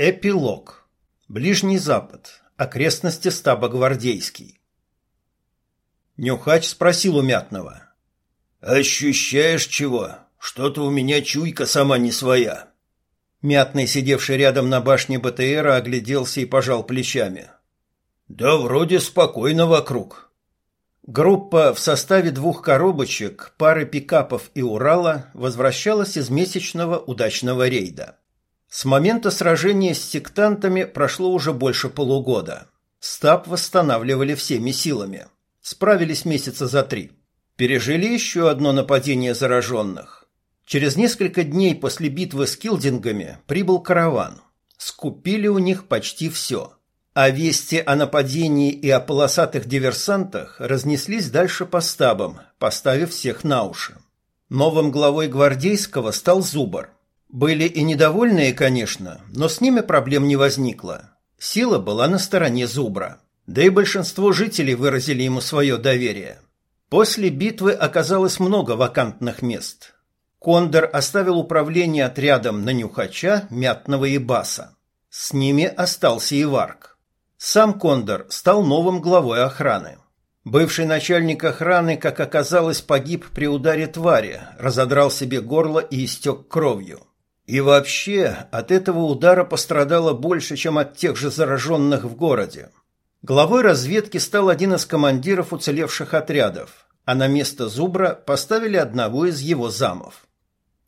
Эпилог. Ближний Запад. Окрестности стаба Гвардейский. Нюхач спросил у Мятного. «Ощущаешь чего? Что-то у меня чуйка сама не своя». Мятный, сидевший рядом на башне БТРа, огляделся и пожал плечами. «Да вроде спокойно вокруг». Группа в составе двух коробочек, пары пикапов и Урала возвращалась из месячного удачного рейда. С момента сражения с сектантами прошло уже больше полугода. Стаб восстанавливали всеми силами. Справились месяца за три. Пережили еще одно нападение зараженных. Через несколько дней после битвы с килдингами прибыл караван. Скупили у них почти все. А вести о нападении и о полосатых диверсантах разнеслись дальше по стабам, поставив всех на уши. Новым главой гвардейского стал Зубар – были и недовольные, конечно, но с ними проблем не возникло. Сила была на стороне Зубра. Да и большинство жителей выразили ему свое доверие. После битвы оказалось много вакантных мест. Кондор оставил управление отрядом на Нюхача, Мятного и Баса. С ними остался и Варк. Сам Кондор стал новым главой охраны. Бывший начальник охраны, как оказалось, погиб при ударе твари, разодрал себе горло и истек кровью. И вообще, от этого удара пострадало больше, чем от тех же зараженных в городе. Главой разведки стал один из командиров уцелевших отрядов, а на место Зубра поставили одного из его замов.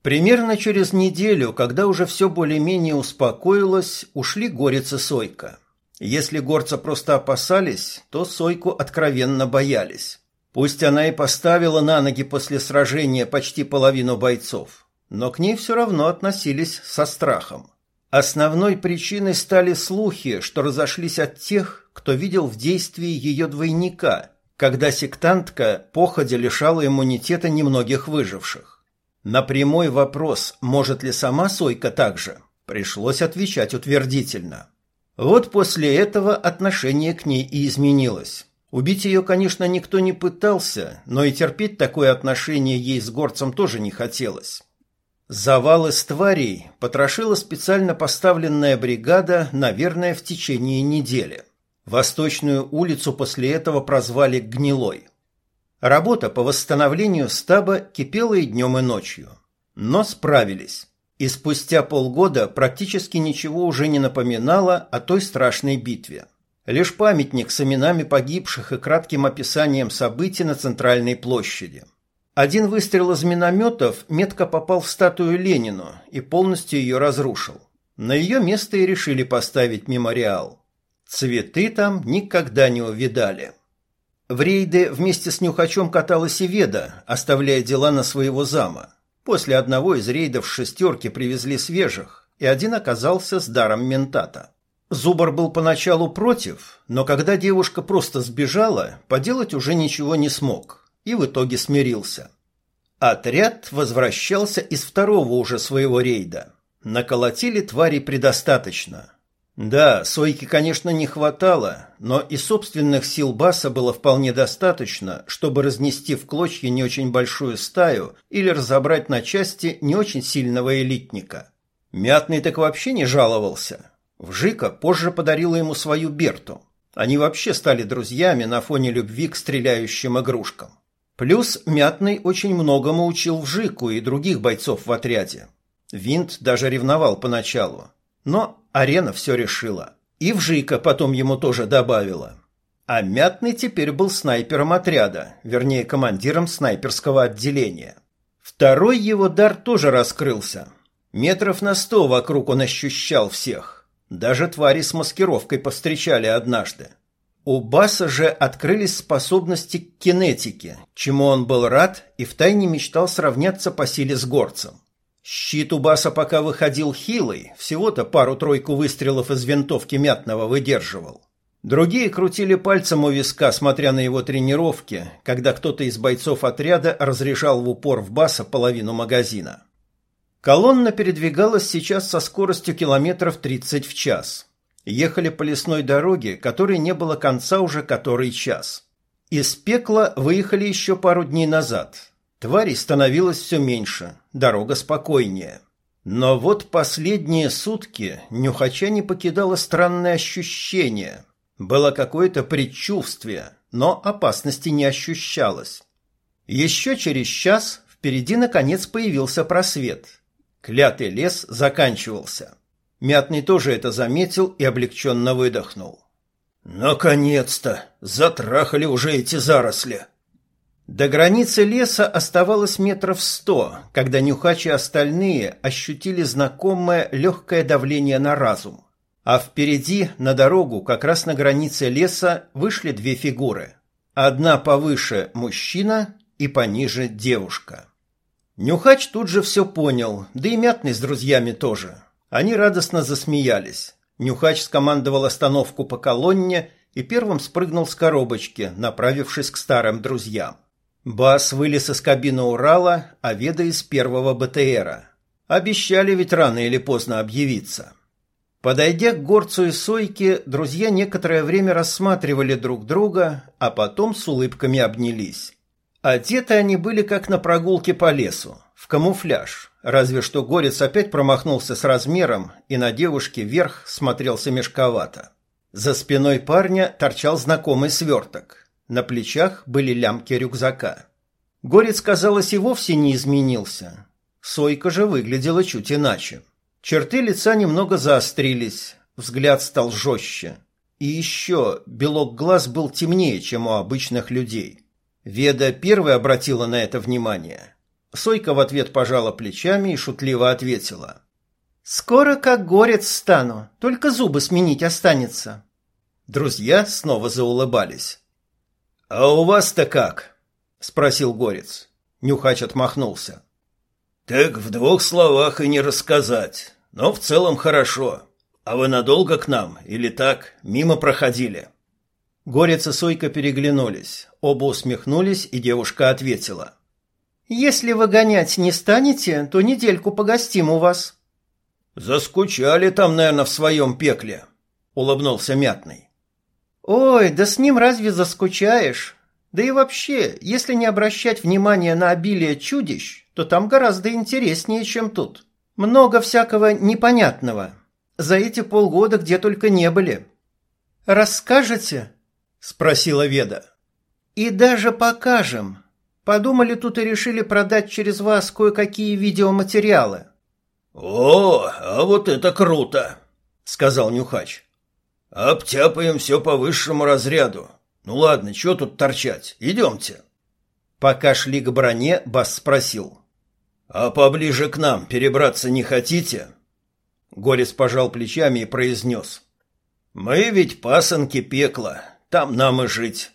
Примерно через неделю, когда уже все более-менее успокоилось, ушли Горец и Сойка. Если горца просто опасались, то Сойку откровенно боялись. Пусть она и поставила на ноги после сражения почти половину бойцов но к ней все равно относились со страхом. Основной причиной стали слухи, что разошлись от тех, кто видел в действии ее двойника, когда сектантка походя лишала иммунитета немногих выживших. На прямой вопрос, может ли сама Сойка так же, пришлось отвечать утвердительно. Вот после этого отношение к ней и изменилось. Убить ее, конечно, никто не пытался, но и терпеть такое отношение ей с горцем тоже не хотелось. Завал из тварей потрошила специально поставленная бригада, наверное, в течение недели. Восточную улицу после этого прозвали «Гнилой». Работа по восстановлению стаба кипела и днем, и ночью. Но справились. И спустя полгода практически ничего уже не напоминало о той страшной битве. Лишь памятник с именами погибших и кратким описанием событий на центральной площади – один выстрел из минометов метко попал в статую Ленину и полностью ее разрушил. На ее место и решили поставить мемориал. Цветы там никогда не увидали. В рейды вместе с Нюхачом каталась и Веда, оставляя дела на своего зама. После одного из рейдов шестерки привезли свежих, и один оказался с даром ментата. Зубар был поначалу против, но когда девушка просто сбежала, поделать уже ничего не смог и в итоге смирился. Отряд возвращался из второго уже своего рейда. Наколотили твари предостаточно. Да, сойки, конечно, не хватало, но и собственных сил Баса было вполне достаточно, чтобы разнести в клочья не очень большую стаю или разобрать на части не очень сильного элитника. Мятный так вообще не жаловался. Вжика позже подарила ему свою Берту. Они вообще стали друзьями на фоне любви к стреляющим игрушкам. Плюс Мятный очень многому учил Вжику и других бойцов в отряде. Винт даже ревновал поначалу. Но арена все решила. И Вжика потом ему тоже добавила. А Мятный теперь был снайпером отряда, вернее, командиром снайперского отделения. Второй его дар тоже раскрылся. Метров на сто вокруг он ощущал всех. Даже твари с маскировкой повстречали однажды. У Баса же открылись способности к кинетике, чему он был рад и втайне мечтал сравняться по силе с горцем. Щит у Баса пока выходил хилый, всего-то пару-тройку выстрелов из винтовки мятного выдерживал. Другие крутили пальцем у виска, смотря на его тренировки, когда кто-то из бойцов отряда разряжал в упор в Баса половину магазина. Колонна передвигалась сейчас со скоростью километров 30 в час – Ехали по лесной дороге, которой не было конца уже который час. Из пекла выехали еще пару дней назад. Тварей становилось все меньше, дорога спокойнее. Но вот последние сутки Нюхача не покидало странное ощущение. Было какое-то предчувствие, но опасности не ощущалось. Еще через час впереди наконец появился просвет. Клятый лес заканчивался. Мятный тоже это заметил и облегченно выдохнул. «Наконец-то! Затрахали уже эти заросли!» До границы леса оставалось метров сто, когда Нюхач и остальные ощутили знакомое легкое давление на разум. А впереди, на дорогу, как раз на границе леса, вышли две фигуры. Одна повыше – мужчина, и пониже – девушка. Нюхач тут же все понял, да и Мятный с друзьями тоже. Они радостно засмеялись. Нюхач скомандовал остановку по колонне и первым спрыгнул с коробочки, направившись к старым друзьям. Бас вылез из кабины Урала, а Веда из первого БТРа. Обещали ведь рано или поздно объявиться. Подойдя к горцу и сойке, друзья некоторое время рассматривали друг друга, а потом с улыбками обнялись. Одеты они были как на прогулке по лесу, в камуфляж, разве что горец опять промахнулся с размером, и на девушке вверх смотрелся мешковато. За спиной парня торчал знакомый сверток. На плечах были лямки рюкзака. Горец, казалось, и вовсе не изменился. Сойка же выглядела чуть иначе. Черты лица немного заострились, взгляд стал жестче. И еще белок глаз был темнее, чем у обычных людей. Веда первой обратила на это внимание. Сойка в ответ пожала плечами и шутливо ответила. «Скоро как горец стану, только зубы сменить останется». Друзья снова заулыбались. «А у вас-то как?» — спросил Горец. Нюхач отмахнулся. «Так в двух словах и не рассказать, но в целом хорошо. А вы надолго к нам или так, мимо проходили?» Горец и Сойка переглянулись, оба усмехнулись, и девушка ответила. «Если вы гонять не станете, то недельку погостим у вас». «Заскучали там, наверное, в своем пекле», — улыбнулся Мятный. Ой, да с ним разве заскучаешь? Да и вообще, если не обращать внимания на обилие чудищ, то там гораздо интереснее, чем тут. Много всякого непонятного. За эти полгода где только не были. Расскажете? спросила Веда. И даже покажем. Подумали тут и решили продать через вас кое-какие видеоматериалы. О, а вот это круто, сказал Нюхач. «Обтяпаем все по высшему разряду. Ну ладно, чего тут торчать? Идемте». Пока шли к броне, Бас спросил. «А поближе к нам перебраться не хотите?» Горец пожал плечами и произнес. «Мы ведь пасынки пекла, там нам и жить».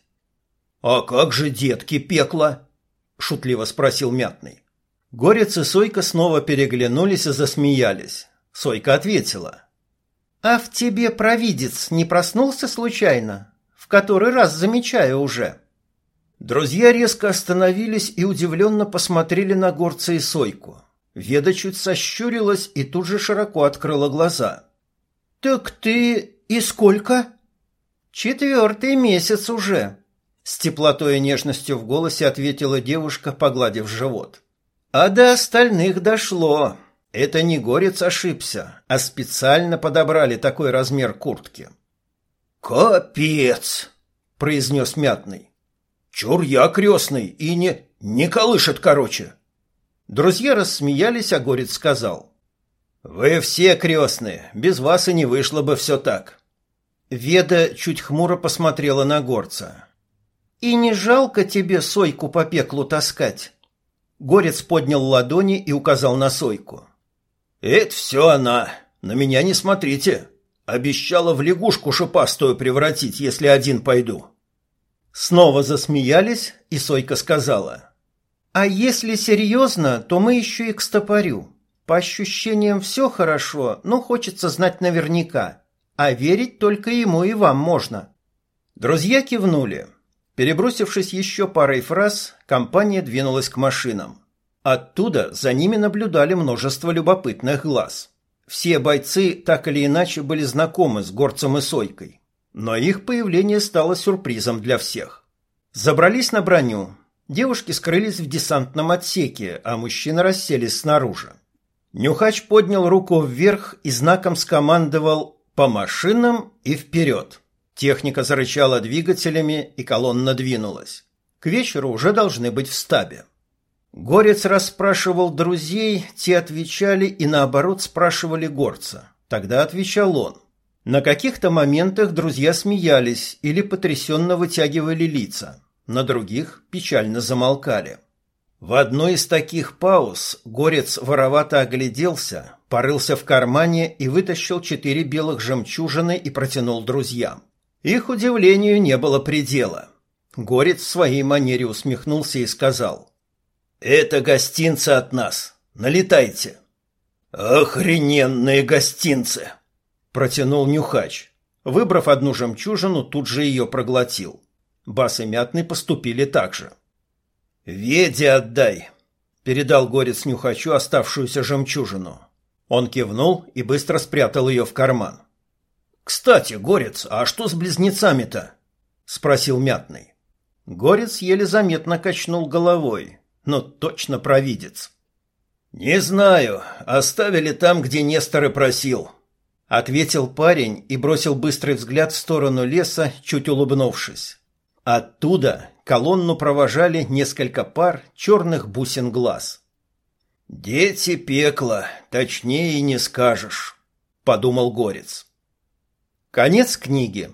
«А как же детки пекла?» — шутливо спросил Мятный. Горец и Сойка снова переглянулись и засмеялись. Сойка ответила. «А в тебе провидец не проснулся случайно? В который раз замечаю уже». Друзья резко остановились и удивленно посмотрели на горца и сойку. Веда чуть сощурилась и тут же широко открыла глаза. «Так ты и сколько?» «Четвертый месяц уже», — с теплотой и нежностью в голосе ответила девушка, погладив живот. «А до остальных дошло. Это не горец ошибся, а специально подобрали такой размер куртки. «Капец!» — произнес Мятный. «Чур я крестный и не... не колышет, короче!» Друзья рассмеялись, а горец сказал. «Вы все крестные, без вас и не вышло бы все так». Веда чуть хмуро посмотрела на горца. «И не жалко тебе сойку по пеклу таскать?» Горец поднял ладони и указал на сойку. «Это все она. На меня не смотрите. Обещала в лягушку шипастую превратить, если один пойду». Снова засмеялись, и Сойка сказала. «А если серьезно, то мы еще и к стопорю. По ощущениям все хорошо, но хочется знать наверняка. А верить только ему и вам можно». Друзья кивнули. Перебросившись еще парой фраз, компания двинулась к машинам. Оттуда за ними наблюдали множество любопытных глаз. Все бойцы так или иначе были знакомы с горцем и сойкой. Но их появление стало сюрпризом для всех. Забрались на броню. Девушки скрылись в десантном отсеке, а мужчины расселись снаружи. Нюхач поднял руку вверх и знаком скомандовал «по машинам» и «вперед». Техника зарычала двигателями, и колонна двинулась. К вечеру уже должны быть в стабе. Горец расспрашивал друзей, те отвечали и наоборот спрашивали горца. Тогда отвечал он. На каких-то моментах друзья смеялись или потрясенно вытягивали лица, на других печально замолкали. В одной из таких пауз Горец воровато огляделся, порылся в кармане и вытащил четыре белых жемчужины и протянул друзьям. Их удивлению не было предела. Горец в своей манере усмехнулся и сказал. «Это гостинцы от нас. Налетайте». «Охрененные гостинцы!» – протянул Нюхач. Выбрав одну жемчужину, тут же ее проглотил. Бас и Мятный поступили так же. «Веде отдай!» – передал Горец Нюхачу оставшуюся жемчужину. Он кивнул и быстро спрятал ее в карман. «Кстати, Горец, а что с близнецами-то?» — спросил Мятный. Горец еле заметно качнул головой, но точно провидец. «Не знаю, оставили там, где Нестор и просил», — ответил парень и бросил быстрый взгляд в сторону леса, чуть улыбнувшись. Оттуда колонну провожали несколько пар черных бусин глаз. «Дети пекла, точнее и не скажешь», — подумал Горец. Конец книги.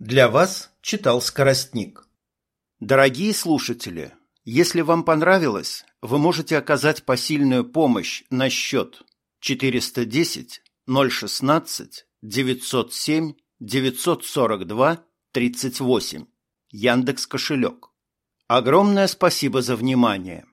Для вас читал Скоростник. Дорогие слушатели, если вам понравилось, вы можете оказать посильную помощь на счет 410 016 907 942 38 Яндекс кошелек. Огромное спасибо за внимание.